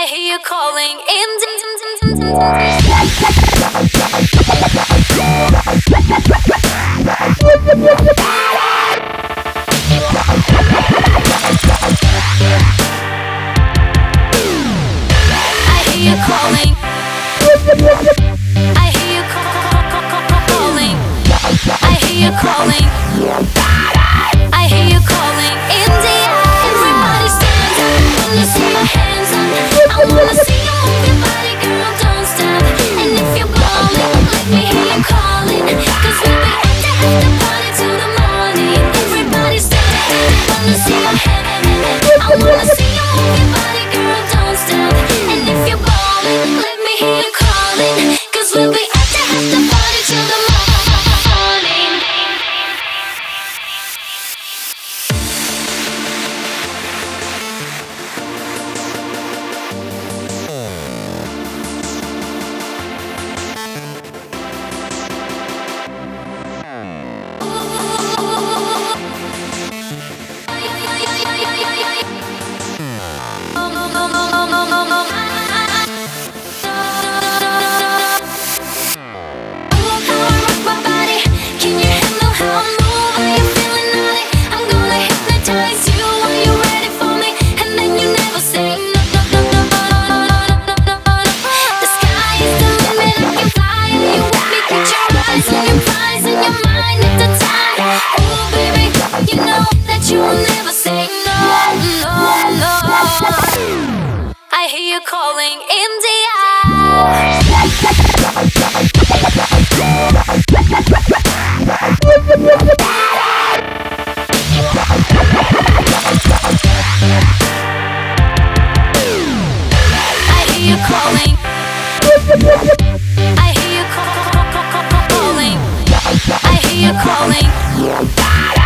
I hear you calling in. oh, no, no, no, no hear you calling India. I hear you calling. I hear you calling. I hear you calling.